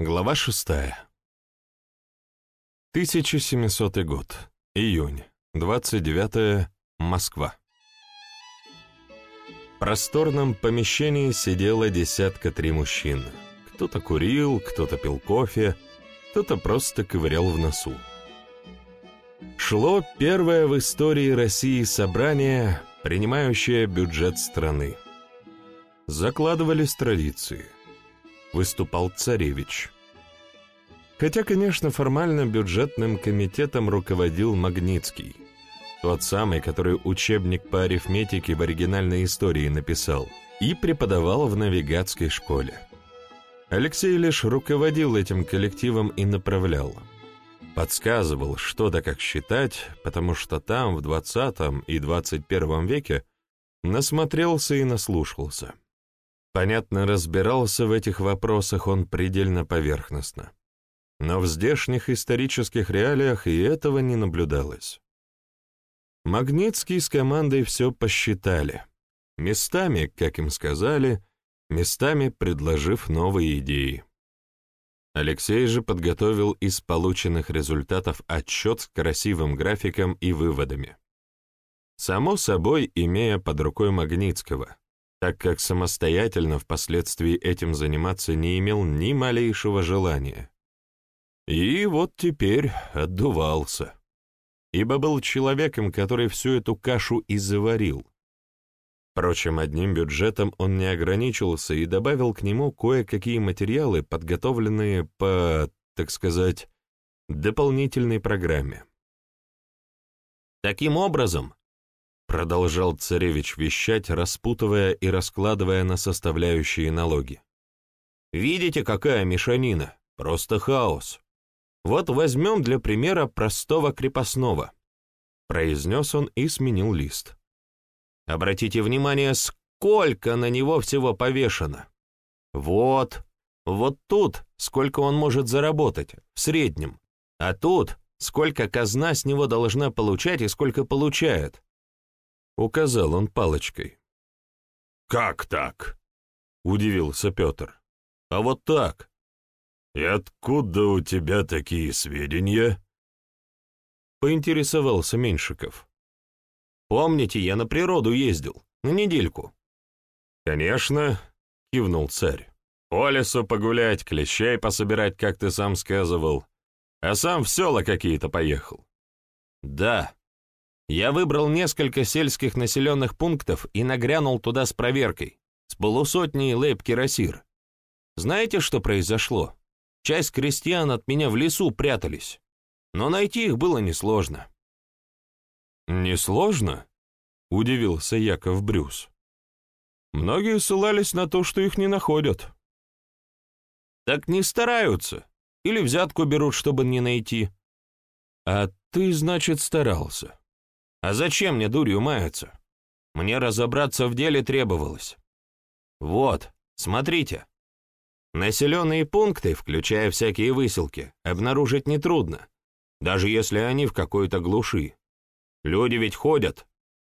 Глава шестая. 1700 год. Июнь. 29 Москва. В просторном помещении сидело десятка три мужчин. Кто-то курил, кто-то пил кофе, кто-то просто ковырял в носу. Шло первое в истории России собрание, принимающее бюджет страны. Закладывались традиции выступал царевич. Хотя, конечно, формально бюджетным комитетом руководил Магнитский, тот самый, который учебник по арифметике в оригинальной истории написал и преподавал в навигатской школе. Алексей лишь руководил этим коллективом и направлял. Подсказывал, что да как считать, потому что там, в 20 и 21 веке, насмотрелся и наслушался. Понятно, разбирался в этих вопросах он предельно поверхностно. Но в здешних исторических реалиях и этого не наблюдалось. Магнитский с командой все посчитали. Местами, как им сказали, местами предложив новые идеи. Алексей же подготовил из полученных результатов отчет с красивым графиком и выводами. Само собой, имея под рукой Магнитского, так как самостоятельно впоследствии этим заниматься не имел ни малейшего желания. И вот теперь отдувался, ибо был человеком, который всю эту кашу и заварил. Впрочем, одним бюджетом он не ограничился и добавил к нему кое-какие материалы, подготовленные по, так сказать, дополнительной программе. Таким образом, Продолжал царевич вещать, распутывая и раскладывая на составляющие налоги. «Видите, какая мешанина? Просто хаос. Вот возьмем для примера простого крепостного». Произнес он и сменил лист. «Обратите внимание, сколько на него всего повешено. Вот, вот тут сколько он может заработать, в среднем. А тут сколько казна с него должна получать и сколько получает. — указал он палочкой. «Как так?» — удивился Петр. «А вот так. И откуда у тебя такие сведения?» Поинтересовался Меньшиков. «Помните, я на природу ездил, на недельку». «Конечно», — кивнул царь. «По лесу погулять, клещей пособирать, как ты сам сказывал, а сам в села какие-то поехал». «Да», я выбрал несколько сельских населенных пунктов и нагрянул туда с проверкой, с полусотней лейб-кирасир. Знаете, что произошло? Часть крестьян от меня в лесу прятались, но найти их было несложно. «Несложно?» — удивился Яков Брюс. «Многие ссылались на то, что их не находят». «Так не стараются. Или взятку берут, чтобы не найти». «А ты, значит, старался?» А зачем мне дурью маяться? Мне разобраться в деле требовалось. Вот, смотрите. Населенные пункты, включая всякие выселки, обнаружить нетрудно, даже если они в какой-то глуши. Люди ведь ходят.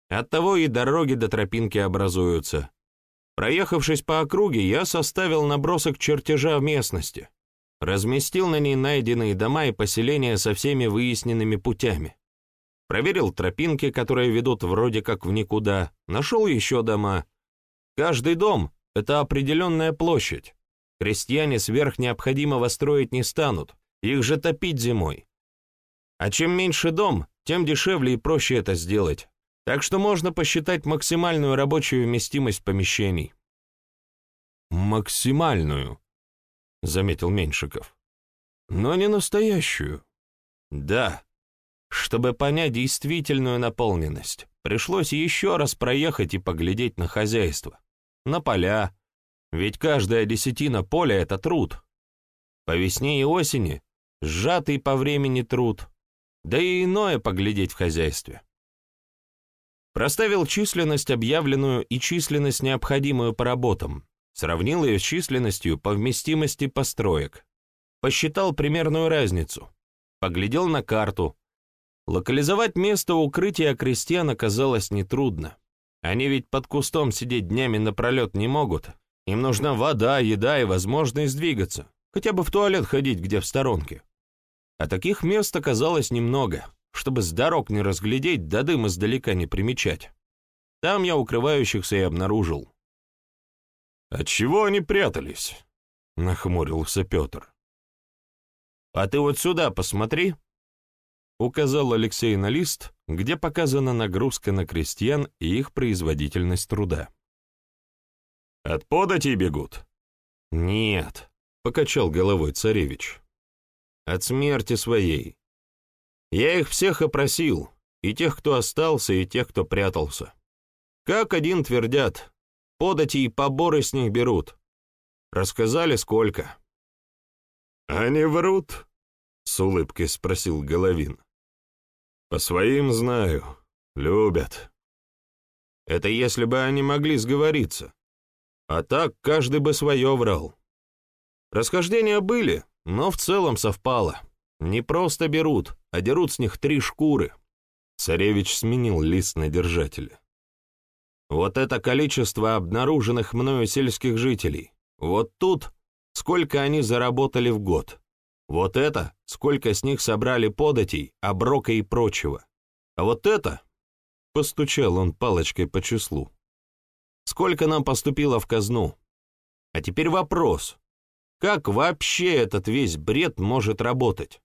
Оттого и дороги до тропинки образуются. Проехавшись по округе, я составил набросок чертежа местности, разместил на ней найденные дома и поселения со всеми выясненными путями. Проверил тропинки, которые ведут вроде как в никуда, нашел еще дома. Каждый дом — это определенная площадь. Крестьяне сверх необходимого строить не станут, их же топить зимой. А чем меньше дом, тем дешевле и проще это сделать. Так что можно посчитать максимальную рабочую вместимость помещений. «Максимальную», — заметил Меньшиков. «Но не настоящую». «Да», чтобы понять действительную наполненность, пришлось еще раз проехать и поглядеть на хозяйство, на поля, ведь каждая десятина поля — это труд. По весне и осени — сжатый по времени труд, да и иное поглядеть в хозяйстве. Проставил численность объявленную и численность необходимую по работам, сравнил ее с численностью по вместимости построек, посчитал примерную разницу, поглядел на карту, Локализовать место укрытия крестьян оказалось нетрудно. Они ведь под кустом сидеть днями напролет не могут. Им нужна вода, еда и возможность двигаться. хотя бы в туалет ходить, где в сторонке. А таких мест оказалось немного, чтобы с дорог не разглядеть, да дым издалека не примечать. Там я укрывающихся и обнаружил. «Отчего они прятались?» — нахмурился Петр. «А ты вот сюда посмотри», — указал Алексей на лист, где показана нагрузка на крестьян и их производительность труда. «От податей бегут?» «Нет», — покачал головой царевич. «От смерти своей. Я их всех опросил, и тех, кто остался, и тех, кто прятался. Как один твердят, подати и поборы с них берут. Рассказали, сколько». «Они врут?» — с улыбкой спросил Головин. «По своим знаю. Любят». «Это если бы они могли сговориться. А так каждый бы свое врал. Расхождения были, но в целом совпало. Не просто берут, а дерут с них три шкуры». Царевич сменил лист на держателя. «Вот это количество обнаруженных мною сельских жителей. Вот тут сколько они заработали в год. Вот это, сколько с них собрали податей, оброка и прочего. А вот это, — постучал он палочкой по числу, — сколько нам поступило в казну. А теперь вопрос, как вообще этот весь бред может работать?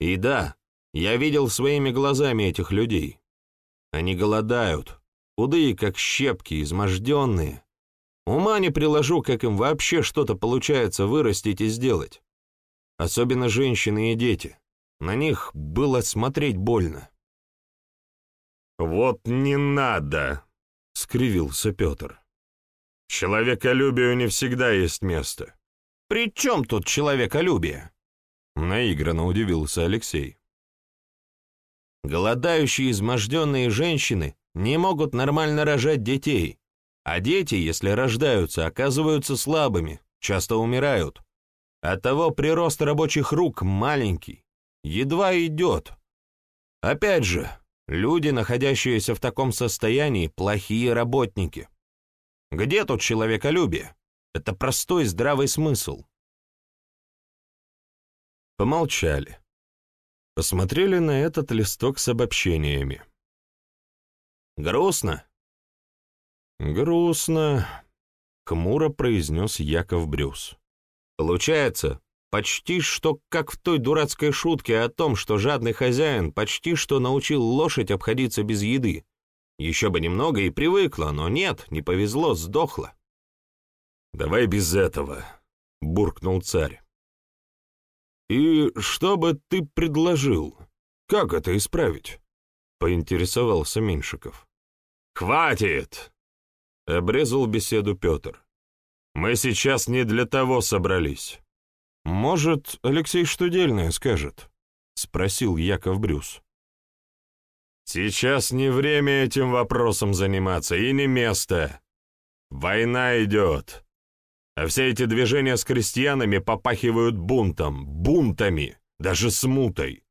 И да, я видел своими глазами этих людей. Они голодают, худые, как щепки, изможденные, Ума не приложу, как им вообще что-то получается вырастить и сделать. Особенно женщины и дети. На них было смотреть больно. «Вот не надо!» — скривился Петр. «Человеколюбию не всегда есть место». «При чем тут человеколюбие?» — наигранно удивился Алексей. Голодающие изможденные женщины не могут нормально рожать детей, а дети, если рождаются, оказываются слабыми, часто умирают. Оттого прирост рабочих рук маленький, едва идет. Опять же, люди, находящиеся в таком состоянии, плохие работники. Где тут человеколюбие? Это простой здравый смысл. Помолчали. Посмотрели на этот листок с обобщениями. «Грустно?» «Грустно», — хмуро произнес Яков Брюс. «Получается, почти что как в той дурацкой шутке о том, что жадный хозяин почти что научил лошадь обходиться без еды. Еще бы немного и привыкла, но нет, не повезло, сдохла». «Давай без этого», — буркнул царь. «И что бы ты предложил? Как это исправить?» — поинтересовался Меньшиков. «Хватит!» Обрезал беседу Петр. «Мы сейчас не для того собрались». «Может, Алексей Штудельное скажет?» — спросил Яков Брюс. «Сейчас не время этим вопросом заниматься и не место. Война идет. А все эти движения с крестьянами попахивают бунтом, бунтами, даже смутой.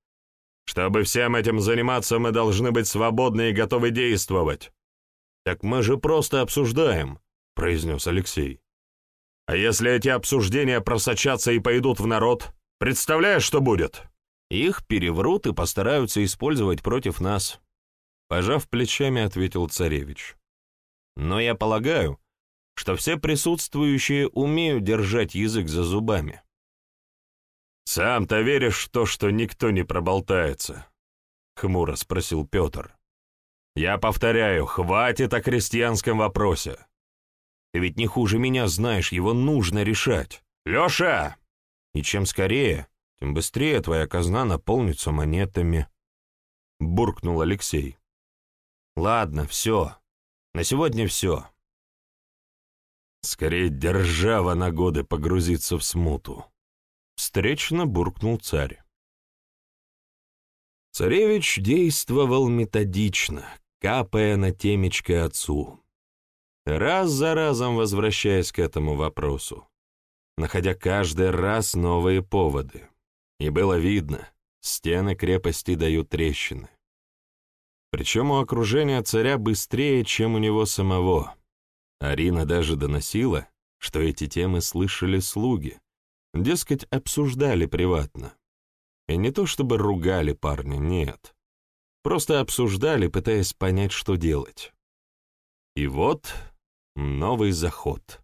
Чтобы всем этим заниматься, мы должны быть свободны и готовы действовать. «Так мы же просто обсуждаем», — произнес Алексей. «А если эти обсуждения просочатся и пойдут в народ, представляешь, что будет?» «Их переврут и постараются использовать против нас», — пожав плечами, ответил царевич. «Но я полагаю, что все присутствующие умеют держать язык за зубами». «Сам-то веришь в то, что никто не проболтается?» — хмуро спросил Петр. Я повторяю, хватит о крестьянском вопросе. Ты ведь не хуже меня знаешь, его нужно решать. Леша! И чем скорее, тем быстрее твоя казна наполнится монетами. Буркнул Алексей. Ладно, все. На сегодня все. Скорее держава на годы погрузиться в смуту. Встречно буркнул царь. Царевич действовал методично, капая на темечко отцу. Раз за разом возвращаясь к этому вопросу, находя каждый раз новые поводы. И было видно, стены крепости дают трещины. Причем у окружения царя быстрее, чем у него самого. Арина даже доносила, что эти темы слышали слуги, Дескать, обсуждали приватно. И не то чтобы ругали парня, нет. Просто обсуждали, пытаясь понять, что делать. И вот новый заход.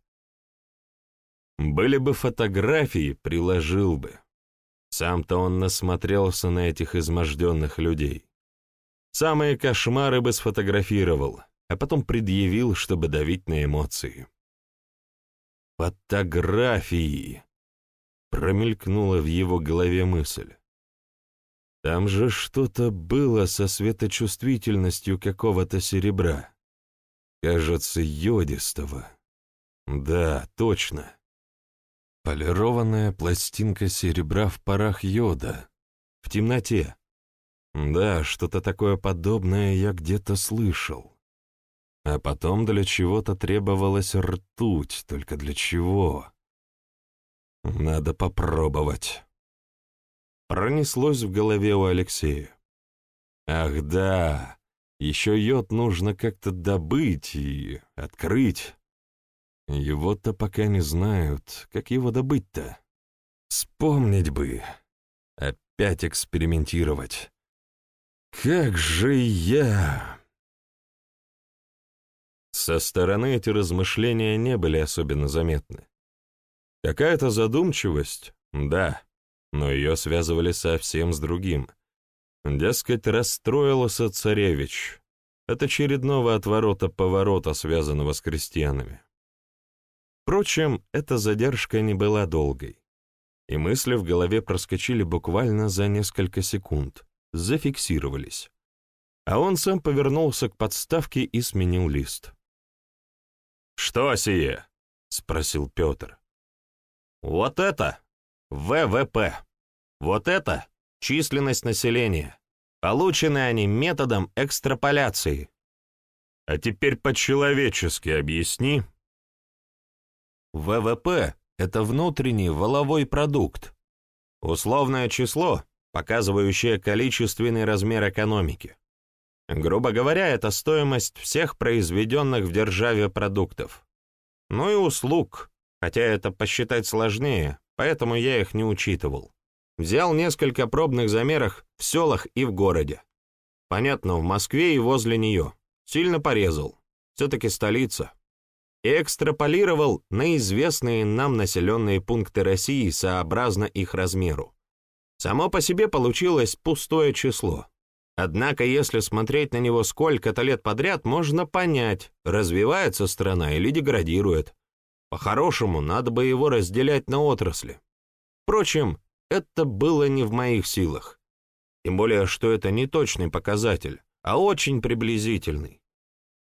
Были бы фотографии, приложил бы. Сам-то он насмотрелся на этих изможденных людей. Самые кошмары бы сфотографировал, а потом предъявил, чтобы давить на эмоции. «Фотографии!» — промелькнула в его голове мысль. «Там же что-то было со светочувствительностью какого-то серебра. Кажется, йодистого. Да, точно. Полированная пластинка серебра в парах йода. В темноте. Да, что-то такое подобное я где-то слышал. А потом для чего-то требовалась ртуть, только для чего? Надо попробовать. Пронеслось в голове у Алексея. Ах да, еще йод нужно как-то добыть и открыть. Его-то пока не знают. Как его добыть-то? Вспомнить бы. Опять экспериментировать. Как же я... Со стороны эти размышления не были особенно заметны. Какая-то задумчивость, да, но ее связывали совсем с другим. Дескать, расстроился царевич от очередного отворота-поворота, связанного с крестьянами. Впрочем, эта задержка не была долгой, и мысли в голове проскочили буквально за несколько секунд, зафиксировались. А он сам повернулся к подставке и сменил лист. «Что сие?» — спросил Петр. «Вот это ВВП. Вот это численность населения. Получены они методом экстраполяции». «А теперь по-человечески объясни», ВВП – это внутренний воловой продукт, условное число, показывающее количественный размер экономики. Грубо говоря, это стоимость всех произведенных в державе продуктов. Ну и услуг, хотя это посчитать сложнее, поэтому я их не учитывал. Взял несколько пробных замеров в селах и в городе. Понятно, в Москве и возле нее. Сильно порезал. Все-таки столица и экстраполировал на известные нам населенные пункты России сообразно их размеру. Само по себе получилось пустое число. Однако, если смотреть на него сколько-то лет подряд, можно понять, развивается страна или деградирует. По-хорошему, надо бы его разделять на отрасли. Впрочем, это было не в моих силах. Тем более, что это не точный показатель, а очень приблизительный.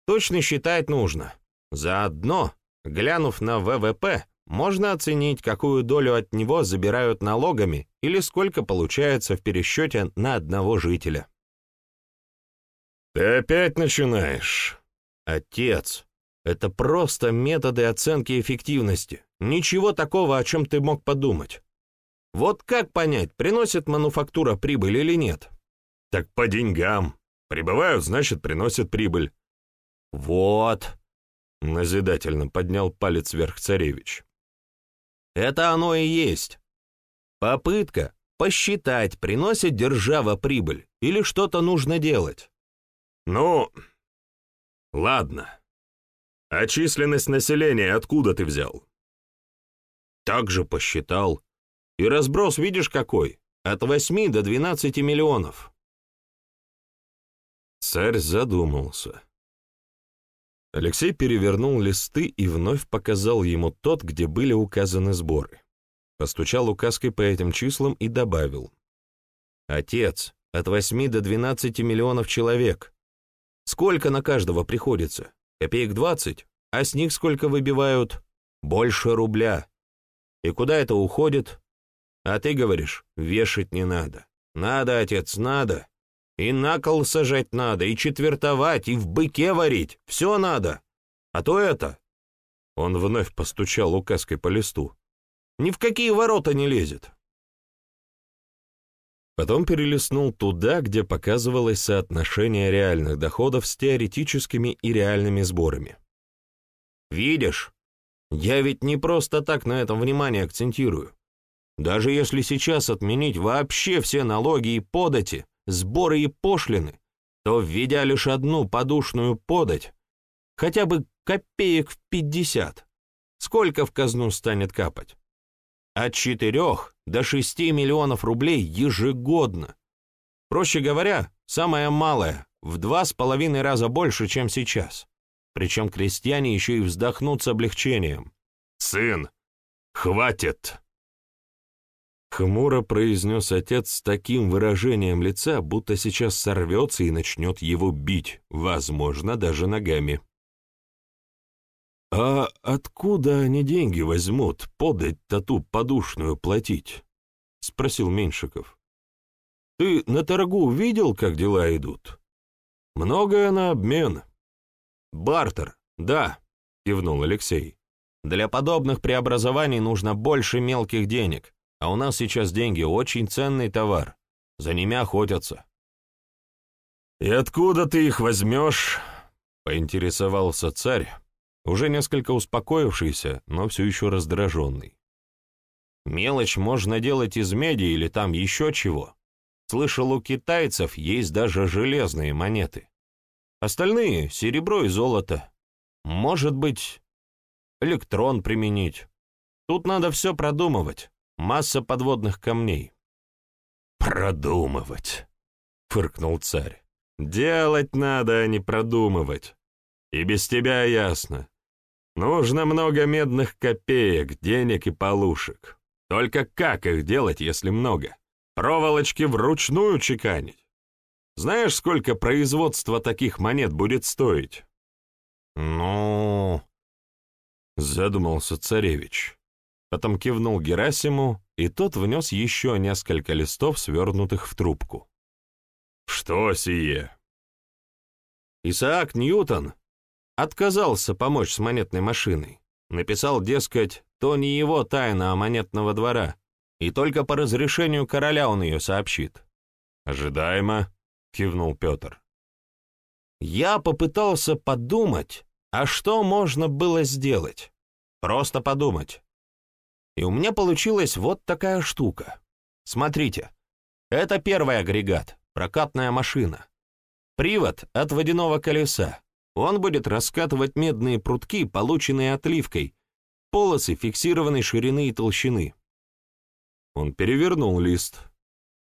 Точно считать нужно, Заодно, глянув на ВВП, можно оценить, какую долю от него забирают налогами или сколько получается в пересчете на одного жителя. «Ты опять начинаешь?» «Отец, это просто методы оценки эффективности. Ничего такого, о чем ты мог подумать. Вот как понять, приносит мануфактура прибыль или нет?» «Так по деньгам. Прибывают, значит, приносят прибыль». «Вот. Назидательно поднял палец вверх царевич. Это оно и есть. Попытка посчитать, приносит держава прибыль или что-то нужно делать. Ну, ладно. А численность населения откуда ты взял? Так же посчитал. И разброс видишь какой? От 8 до 12 миллионов. Царь задумался. Алексей перевернул листы и вновь показал ему тот, где были указаны сборы. Постучал указкой по этим числам и добавил. «Отец, от 8 до 12 миллионов человек. Сколько на каждого приходится? Копеек 20? А с них сколько выбивают? Больше рубля. И куда это уходит? А ты говоришь, вешать не надо. Надо, отец, надо. И на кол сажать надо, и четвертовать, и в быке варить. Все надо. А то это...» Он вновь постучал указкой по листу. «Ни в какие ворота не лезет». Потом перелистнул туда, где показывалось соотношение реальных доходов с теоретическими и реальными сборами. «Видишь, я ведь не просто так на этом внимание акцентирую. Даже если сейчас отменить вообще все налоги и подати, сборы и пошлины, то, введя лишь одну подушную подать, хотя бы копеек в пятьдесят, сколько в казну станет капать? От четырех до шести миллионов рублей ежегодно. Проще говоря, самое малое, в два с половиной раза больше, чем сейчас. Причем крестьяне еще и вздохнут с облегчением. «Сын, хватит!» Хмуро произнес отец с таким выражением лица, будто сейчас сорвется и начнет его бить, возможно, даже ногами. «А откуда они деньги возьмут, подать тату подушную платить?» — спросил Меньшиков. «Ты на торгу видел, как дела идут? Многое на обмен». «Бартер, да», — кивнул Алексей. «Для подобных преобразований нужно больше мелких денег, а у нас сейчас деньги очень ценный товар. За ними охотятся». «И откуда ты их возьмешь?» — поинтересовался царь, уже несколько успокоившийся, но все еще раздраженный. «Мелочь можно делать из меди или там еще чего. Слышал, у китайцев есть даже железные монеты. Остальные — серебро и золото. Может быть, электрон применить. Тут надо все продумывать. Масса подводных камней». «Продумывать», — фыркнул царь. «Делать надо, а не продумывать. И без тебя ясно. Нужно много медных копеек, денег и полушек. Только как их делать, если много? Проволочки вручную чеканить. Знаешь, сколько производство таких монет будет стоить? Ну... Задумался царевич. Потом кивнул Герасиму, и тот внес еще несколько листов, свернутых в трубку. «Что сие?» Исаак Ньютон Отказался помочь с монетной машиной. Написал, дескать, то не его тайна, а монетного двора, и только по разрешению короля он ее сообщит. «Ожидаемо», — кивнул Петр. Я попытался подумать, а что можно было сделать? Просто подумать. И у меня получилась вот такая штука. Смотрите, это первый агрегат, прокатная машина. Привод от водяного колеса. Он будет раскатывать медные прутки, полученные отливкой, полосы фиксированной ширины и толщины. Он перевернул лист.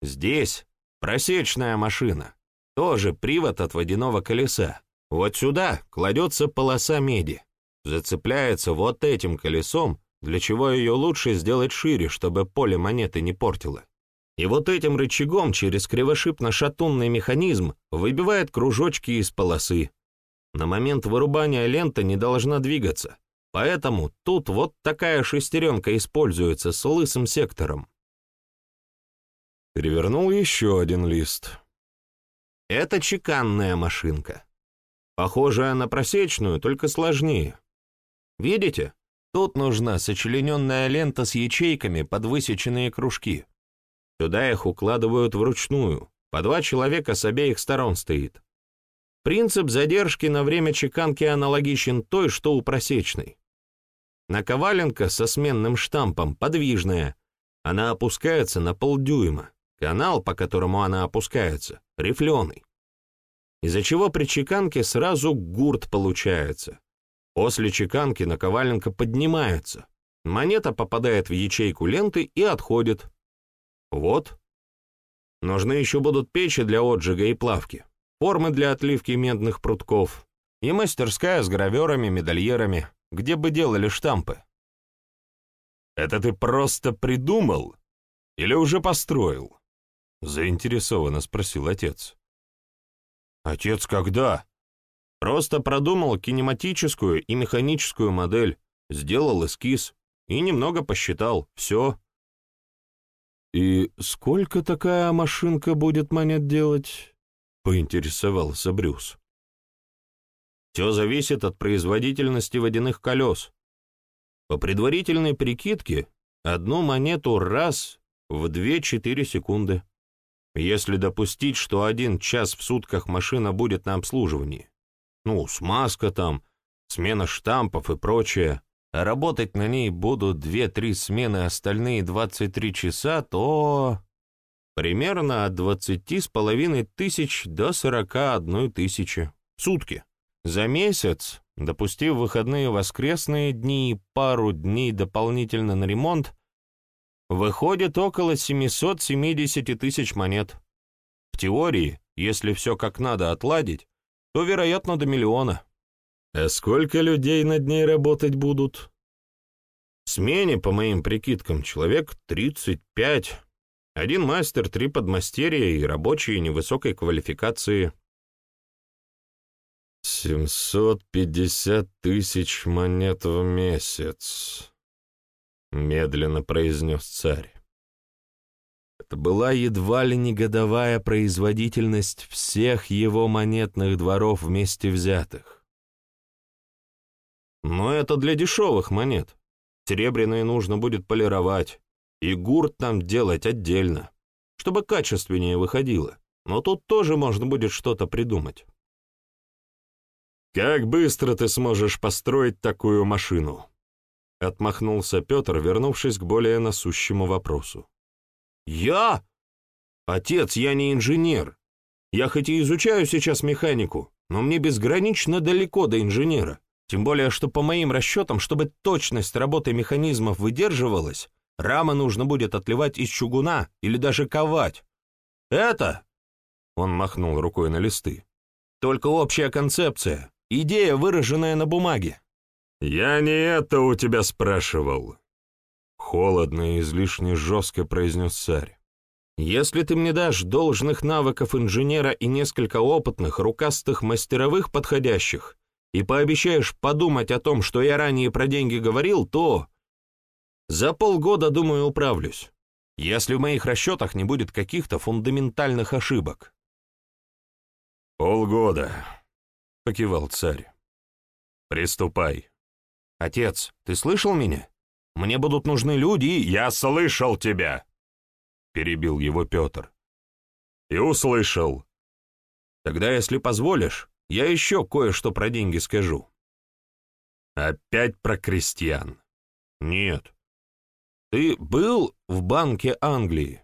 Здесь просечная машина, тоже привод от водяного колеса. Вот сюда кладется полоса меди, зацепляется вот этим колесом, для чего ее лучше сделать шире, чтобы поле монеты не портило. И вот этим рычагом через кривошипно-шатунный механизм выбивает кружочки из полосы, на момент вырубания лента не должна двигаться, поэтому тут вот такая шестеренка используется с лысым сектором. Перевернул еще один лист. Это чеканная машинка. Похожая на просечную, только сложнее. Видите? Тут нужна сочлененная лента с ячейками под высеченные кружки. Туда их укладывают вручную, по два человека с обеих сторон стоит. Принцип задержки на время чеканки аналогичен той, что у просечной. Наковаленка со сменным штампом подвижная. Она опускается на полдюйма. Канал, по которому она опускается, рифленый. Из-за чего при чеканке сразу гурт получается. После чеканки наковаленка поднимается. Монета попадает в ячейку ленты и отходит. Вот. Нужны еще будут печи для отжига и плавки формы для отливки медных прутков и мастерская с граверами, медальерами, где бы делали штампы. «Это ты просто придумал или уже построил?» — заинтересованно спросил отец. «Отец когда?» «Просто продумал кинематическую и механическую модель, сделал эскиз и немного посчитал. Все». «И сколько такая машинка будет монет делать?» — поинтересовался Брюс. «Все зависит от производительности водяных колес. По предварительной прикидке, одну монету раз в 2-4 секунды. Если допустить, что один час в сутках машина будет на обслуживании. Ну, смазка там, смена штампов и прочее, а работать на ней будут две-три смены остальные 23 часа, то примерно от 20 с половиной тысяч до 41 тысячи в сутки. За месяц, допустив выходные воскресные дни и пару дней дополнительно на ремонт, выходит около 770 тысяч монет. В теории, если все как надо отладить, то, вероятно, до миллиона. А сколько людей над ней работать будут? В смене, по моим прикидкам, человек 35. Один мастер, три подмастерья и рабочие невысокой квалификации. «Семьсот пятьдесят тысяч монет в месяц», — медленно произнес царь. Это была едва ли не годовая производительность всех его монетных дворов вместе взятых. Но это для дешевых монет. Серебряные нужно будет полировать, и гурт там делать отдельно, чтобы качественнее выходило. Но тут тоже можно будет что-то придумать. «Как быстро ты сможешь построить такую машину?» — отмахнулся Петр, вернувшись к более насущему вопросу. «Я? Отец, я не инженер. Я хоть и изучаю сейчас механику, но мне безгранично далеко до инженера. Тем более, что по моим расчетам, чтобы точность работы механизмов выдерживалась, рамы нужно будет отливать из чугуна или даже ковать. Это...» Он махнул рукой на листы. «Только общая концепция. Идея, выраженная на бумаге. «Я не это у тебя спрашивал», — холодно и излишне жестко произнес царь. «Если ты мне дашь должных навыков инженера и несколько опытных, рукастых мастеровых подходящих, и пообещаешь подумать о том, что я ранее про деньги говорил, то за полгода, думаю, управлюсь, если в моих расчетах не будет каких-то фундаментальных ошибок». «Полгода», — покивал царь. «Приступай». «Отец, ты слышал меня? Мне будут нужны люди, и...» «Я слышал тебя!» — перебил его Петр. «И услышал». «Тогда, если позволишь, я еще кое-что про деньги скажу». «Опять про крестьян?» «Нет». «Ты был в Банке Англии?»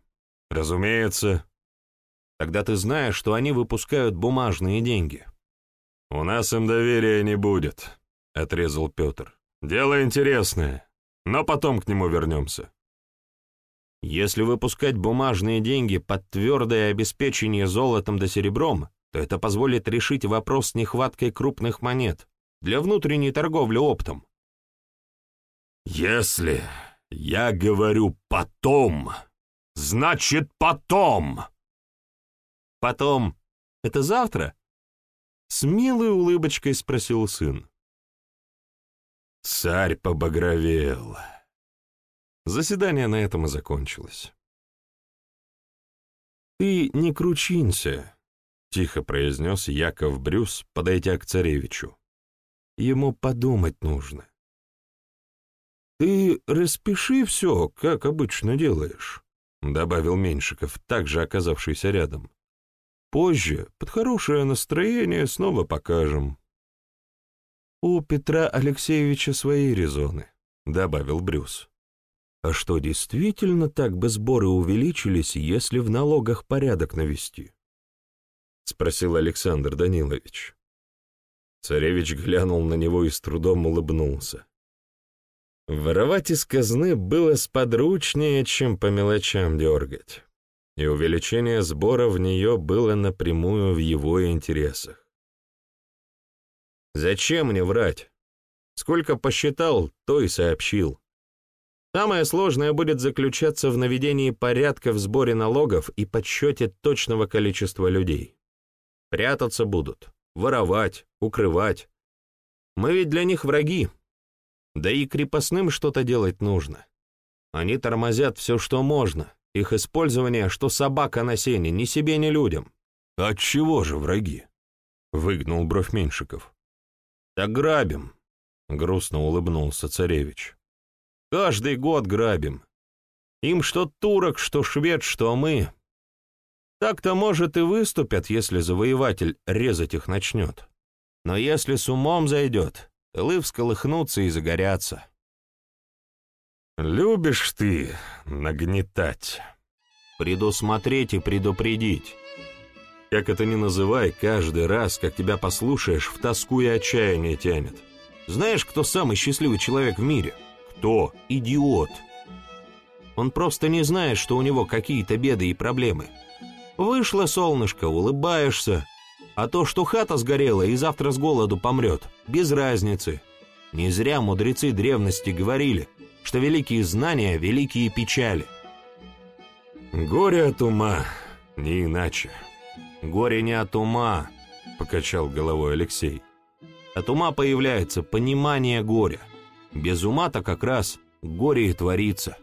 «Разумеется». «Тогда ты знаешь, что они выпускают бумажные деньги». «У нас им доверия не будет», — отрезал Петр. «Дело интересное, но потом к нему вернемся». «Если выпускать бумажные деньги под твердое обеспечение золотом да серебром, то это позволит решить вопрос с нехваткой крупных монет для внутренней торговли оптом». «Если я говорю «потом», значит «потом». «Потом» — это завтра?» С милой улыбочкой спросил сын. Царь побагровел. Заседание на этом и закончилось. «Ты не кручинься», — тихо произнес Яков Брюс, подойдя к царевичу. «Ему подумать нужно». «Ты распиши все, как обычно делаешь», — добавил Меньшиков, также оказавшийся рядом. Позже, под хорошее настроение, снова покажем. У Петра Алексеевича свои резоны, добавил Брюс. А что, действительно так бы сборы увеличились, если в налогах порядок навести? Спросил Александр Данилович. Царевич глянул на него и с трудом улыбнулся. Воровать из казны было сподручнее, чем по мелочам дергать и увеличение сбора в нее было напрямую в его интересах. Зачем мне врать? Сколько посчитал, то и сообщил. Самое сложное будет заключаться в наведении порядка в сборе налогов и подсчете точного количества людей. Прятаться будут, воровать, укрывать. Мы ведь для них враги. Да и крепостным что-то делать нужно. Они тормозят все, что можно, их использование, что собака на сене, ни себе, ни людям. Отчего же враги? Выгнул бровь Меньшиков. Так грабим, грустно улыбнулся царевич. Каждый год грабим. Им что турок, что швед, что мы. Так-то, может, и выступят, если завоеватель резать их начнет. Но если с умом зайдет, тылы всколыхнутся и загорятся. Любишь ты нагнетать. Предусмотреть и предупредить. Как это ни называй, каждый раз, как тебя послушаешь, в тоску и отчаяние тянет. Знаешь, кто самый счастливый человек в мире? Кто? Идиот. Он просто не знает, что у него какие-то беды и проблемы. Вышло солнышко, улыбаешься, а то, что хата сгорела и завтра с голоду помрет, без разницы. Не зря мудрецы древности говорили, что великие знания — великие печали. Горе от ума, не иначе. Горе не от ума, — покачал головой Алексей. От ума появляется понимание горя. Без ума-то как раз горе и творится.